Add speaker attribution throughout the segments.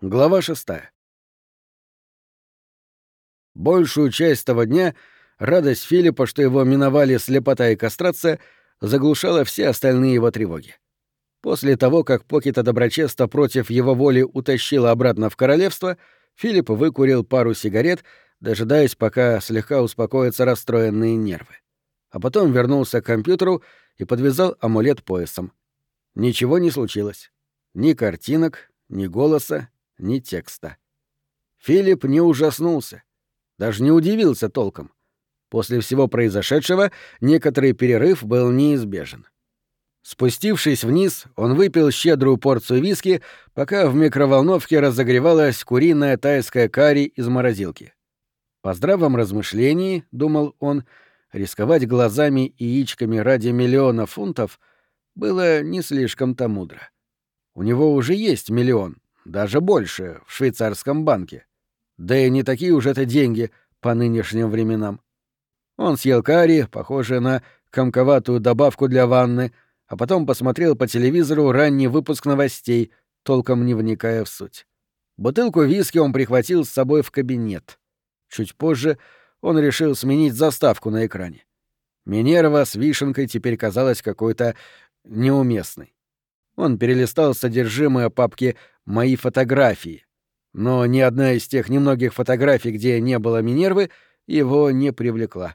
Speaker 1: Глава 6. Большую часть того дня радость Филиппа, что его миновали слепота и кастрация, заглушала все остальные его тревоги. После того, как Покета Доброчеста против его воли утащила обратно в королевство, Филипп выкурил пару сигарет, дожидаясь, пока слегка успокоятся расстроенные нервы. А потом вернулся к компьютеру и подвязал амулет поясом. Ничего не случилось. Ни картинок, ни голоса, ни текста. Филипп не ужаснулся, даже не удивился толком. После всего произошедшего некоторый перерыв был неизбежен. Спустившись вниз, он выпил щедрую порцию виски, пока в микроволновке разогревалась куриная тайская карри из морозилки. По здравом размышлении, — думал он, — рисковать глазами и яичками ради миллиона фунтов было не слишком-то мудро. У него уже есть миллион, даже больше, в швейцарском банке. Да и не такие уж это деньги по нынешним временам. Он съел карри, похожее на комковатую добавку для ванны, а потом посмотрел по телевизору ранний выпуск новостей, толком не вникая в суть. Бутылку виски он прихватил с собой в кабинет. Чуть позже он решил сменить заставку на экране. Минерва с вишенкой теперь казалась какой-то неуместной. Он перелистал содержимое папки мои фотографии. Но ни одна из тех немногих фотографий, где не было Минервы, его не привлекла.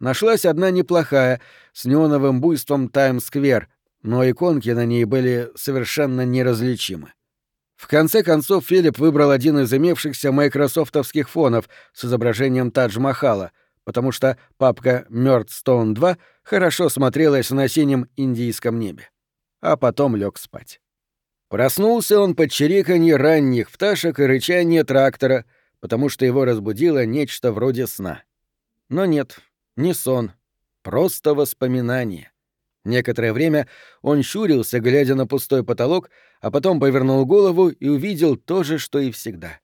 Speaker 1: Нашлась одна неплохая, с неоновым буйством Таймс-сквер, но иконки на ней были совершенно неразличимы. В конце концов Филипп выбрал один из имевшихся майкрософтовских фонов с изображением Тадж-Махала, потому что папка Мёрдстоун 2 хорошо смотрелась на синем индийском небе. А потом лег спать. Проснулся он под чириканье ранних пташек и рычание трактора, потому что его разбудило нечто вроде сна. Но нет, не сон, просто воспоминание. Некоторое время он щурился, глядя на пустой потолок, а потом повернул голову и увидел то же, что и всегда.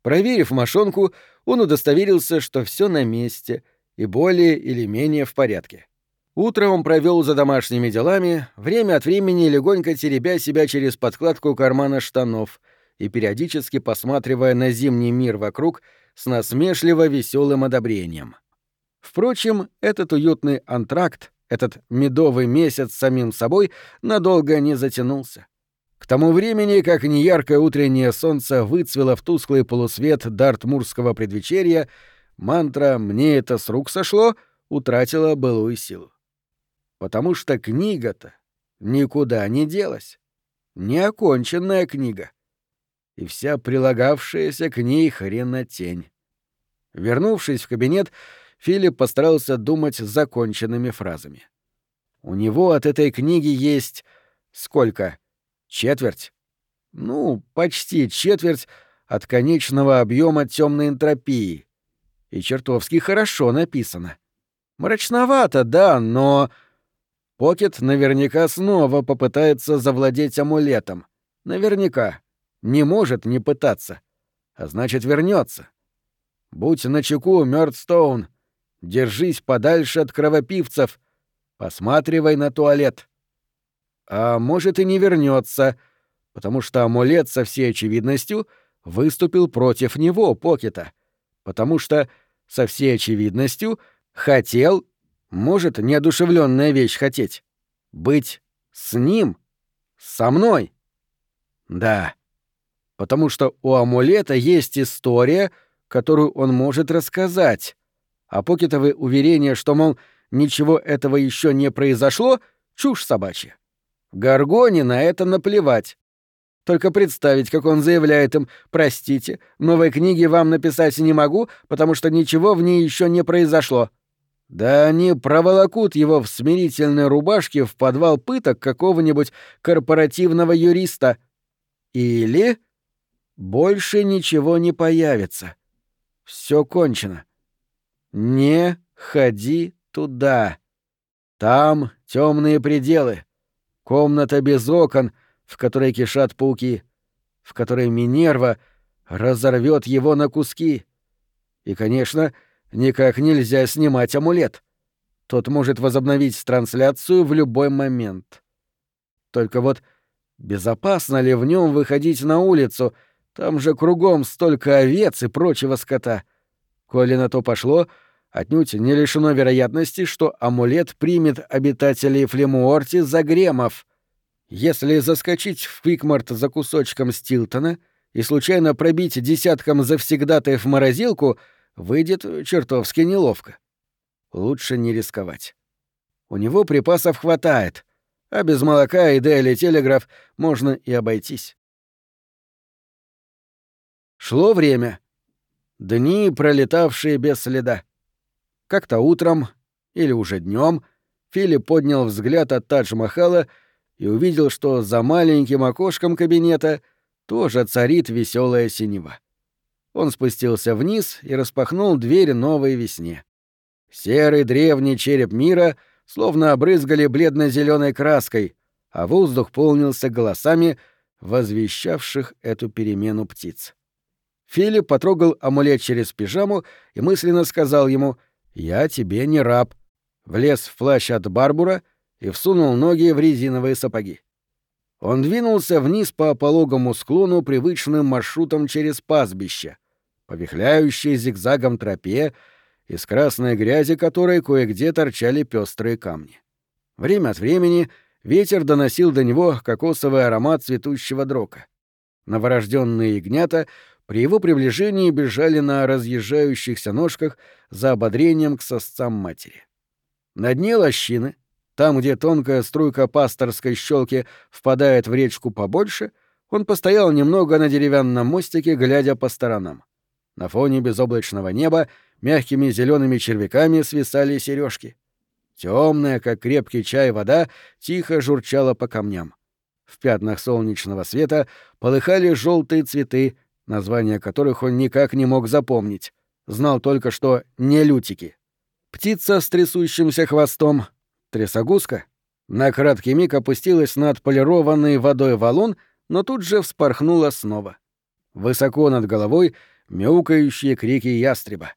Speaker 1: Проверив мошонку, он удостоверился, что все на месте и более или менее в порядке. Утро он провел за домашними делами, время от времени легонько теребя себя через подкладку кармана штанов и периодически посматривая на зимний мир вокруг с насмешливо веселым одобрением. Впрочем, этот уютный антракт, этот медовый месяц самим собой надолго не затянулся. К тому времени, как неяркое утреннее солнце выцвело в тусклый полусвет дартмурского предвечерия, мантра «мне это с рук сошло» утратила былую силу потому что книга-то никуда не делась. Неоконченная книга. И вся прилагавшаяся к ней хренотень. Вернувшись в кабинет, Филипп постарался думать законченными фразами. У него от этой книги есть... Сколько? Четверть? Ну, почти четверть от конечного объема темной энтропии. И чертовски хорошо написано. Мрачновато, да, но Покет наверняка снова попытается завладеть амулетом. Наверняка. Не может не пытаться. А значит, вернется. Будь начеку, Мёрдстоун. Держись подальше от кровопивцев. Посматривай на туалет. А может и не вернется, потому что амулет со всей очевидностью выступил против него, Покета. Потому что со всей очевидностью хотел может неодушевленная вещь хотеть? Быть с ним? Со мной? Да. Потому что у амулета есть история, которую он может рассказать. А покетовые уверения, что, мол, ничего этого еще не произошло, чушь собачья. Гаргоне на это наплевать. Только представить, как он заявляет им «Простите, новой книги вам написать не могу, потому что ничего в ней еще не произошло». Да они проволокут его в смирительной рубашке в подвал пыток какого-нибудь корпоративного юриста. Или больше ничего не появится. Все кончено. Не ходи туда. Там темные пределы. Комната без окон, в которой кишат пауки, в которой Минерва разорвет его на куски. И, конечно, — никак нельзя снимать амулет. Тот может возобновить трансляцию в любой момент. Только вот безопасно ли в нем выходить на улицу, Там же кругом столько овец и прочего скота. Коли на то пошло, отнюдь не лишено вероятности, что амулет примет обитателей Флемуорти за гремов. Если заскочить в Пикмарт за кусочком Стилтона и случайно пробить десятком завсегдатаев морозилку, выйдет чертовски неловко. Лучше не рисковать. У него припасов хватает, а без молока и Daily Телеграф можно и обойтись. Шло время. Дни, пролетавшие без следа. Как-то утром, или уже днем, Филипп поднял взгляд от Тадж-Махала и увидел, что за маленьким окошком кабинета тоже царит веселая синева. Он спустился вниз и распахнул дверь новой весне. Серый древний череп мира словно обрызгали бледно-зеленой краской, а воздух полнился голосами, возвещавших эту перемену птиц. Филипп потрогал амулет через пижаму и мысленно сказал ему «Я тебе не раб». Влез в плащ от Барбура и всунул ноги в резиновые сапоги. Он двинулся вниз по пологому склону привычным маршрутом через пастбище, по вихляющей зигзагом тропе, из красной грязи которой кое-где торчали пестрые камни. Время от времени ветер доносил до него кокосовый аромат цветущего дрока. Новорожденные ягнята при его приближении бежали на разъезжающихся ножках за ободрением к сосцам матери. На дне лощины, там, где тонкая струйка пасторской щелки впадает в речку побольше, он постоял немного на деревянном мостике, глядя по сторонам. На фоне безоблачного неба мягкими зелеными червяками свисали сережки. Темная, как крепкий чай, вода тихо журчала по камням. В пятнах солнечного света полыхали желтые цветы, названия которых он никак не мог запомнить. Знал только, что не лютики. Птица с трясущимся хвостом, трясогузка, на краткий миг опустилась над полированной водой валун, но тут же вспорхнула снова. Высоко над головой мяукающие крики ястреба.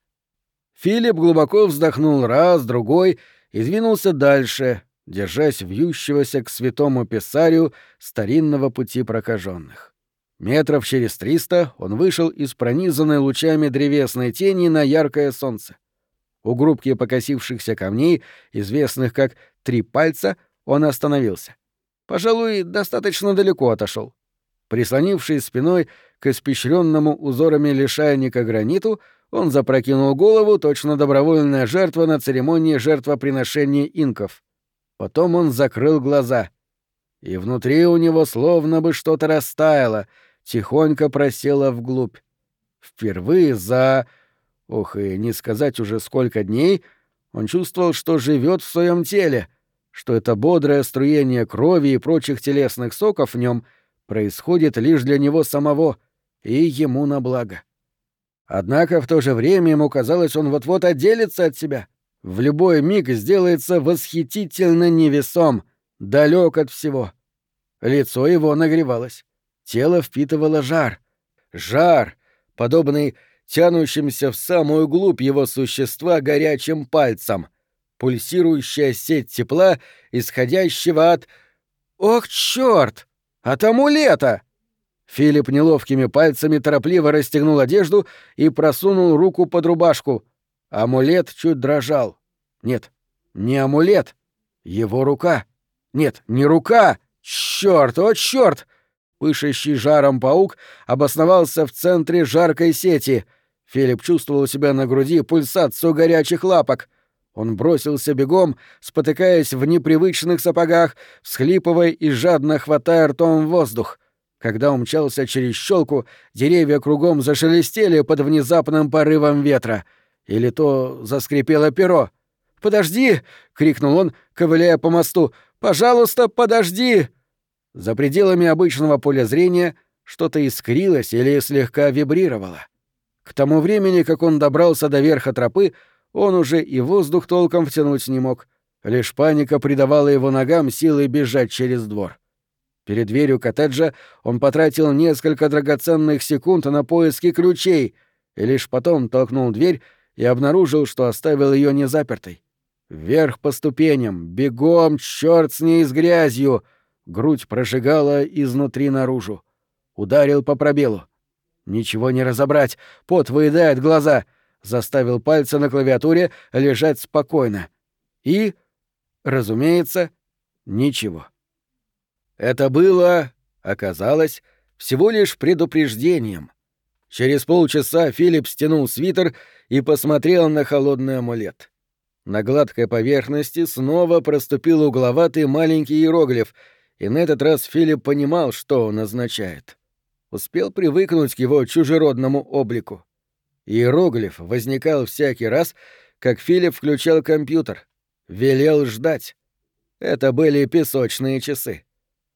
Speaker 1: Филипп глубоко вздохнул раз, другой и двинулся дальше, держась вьющегося к святому писарю старинного пути прокаженных. Метров через триста он вышел из пронизанной лучами древесной тени на яркое солнце. У группки покосившихся камней, известных как «три пальца», он остановился. Пожалуй, достаточно далеко отошел. Прислонившись спиной к испещренному узорами лишайника граниту, он запрокинул голову, точно добровольная жертва на церемонии жертвоприношения инков. Потом он закрыл глаза. И внутри у него словно бы что-то растаяло — тихонько просела вглубь. Впервые за... Ох, и не сказать уже сколько дней, он чувствовал, что живет в своем теле, что это бодрое струение крови и прочих телесных соков в нем происходит лишь для него самого и ему на благо. Однако в то же время ему казалось, он вот-вот отделится от себя, в любой миг сделается восхитительно невесом, далек от всего. Лицо его нагревалось. Тело впитывало жар. Жар, подобный тянущимся в самую глубь его существа горячим пальцем. Пульсирующая сеть тепла, исходящего от... Ох, чёрт! От амулета! Филипп неловкими пальцами торопливо расстегнул одежду и просунул руку под рубашку. Амулет чуть дрожал. Нет, не амулет. Его рука. Нет, не рука. Чёрт, о чёрт! Пышащий жаром паук обосновался в центре жаркой сети. Филипп чувствовал себя на груди пульсацию горячих лапок. Он бросился бегом, спотыкаясь в непривычных сапогах, всхлипывая и жадно хватая ртом воздух. Когда умчался через щелку, деревья кругом зашелестели под внезапным порывом ветра. Или то заскрипело перо. «Подожди!» — крикнул он, ковыляя по мосту. «Пожалуйста, подожди!» За пределами обычного поля зрения что-то искрилось или слегка вибрировало. К тому времени, как он добрался до верха тропы, он уже и воздух толком втянуть не мог. Лишь паника придавала его ногам силы бежать через двор. Перед дверью коттеджа он потратил несколько драгоценных секунд на поиски ключей и лишь потом толкнул дверь и обнаружил, что оставил ее незапертой. Вверх по ступеням, бегом, черт с ней с грязью — Грудь прожигала изнутри наружу. Ударил по пробелу. Ничего не разобрать, пот выедает глаза. Заставил пальцы на клавиатуре лежать спокойно. И, разумеется, ничего. Это было, оказалось, всего лишь предупреждением. Через полчаса Филипп стянул свитер и посмотрел на холодный амулет. На гладкой поверхности снова проступил угловатый маленький иероглиф, и на этот раз Филипп понимал, что он означает. Успел привыкнуть к его чужеродному облику. Иероглиф возникал всякий раз, как Филипп включал компьютер. Велел ждать. Это были песочные часы.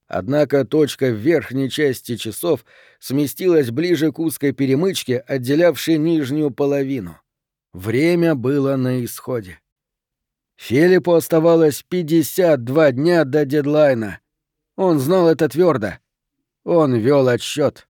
Speaker 1: Однако точка в верхней части часов сместилась ближе к узкой перемычке, отделявшей нижнюю половину. Время было на исходе. Филиппу оставалось 52 дня до дедлайна. Он знал это твердо. Он вел отсчет.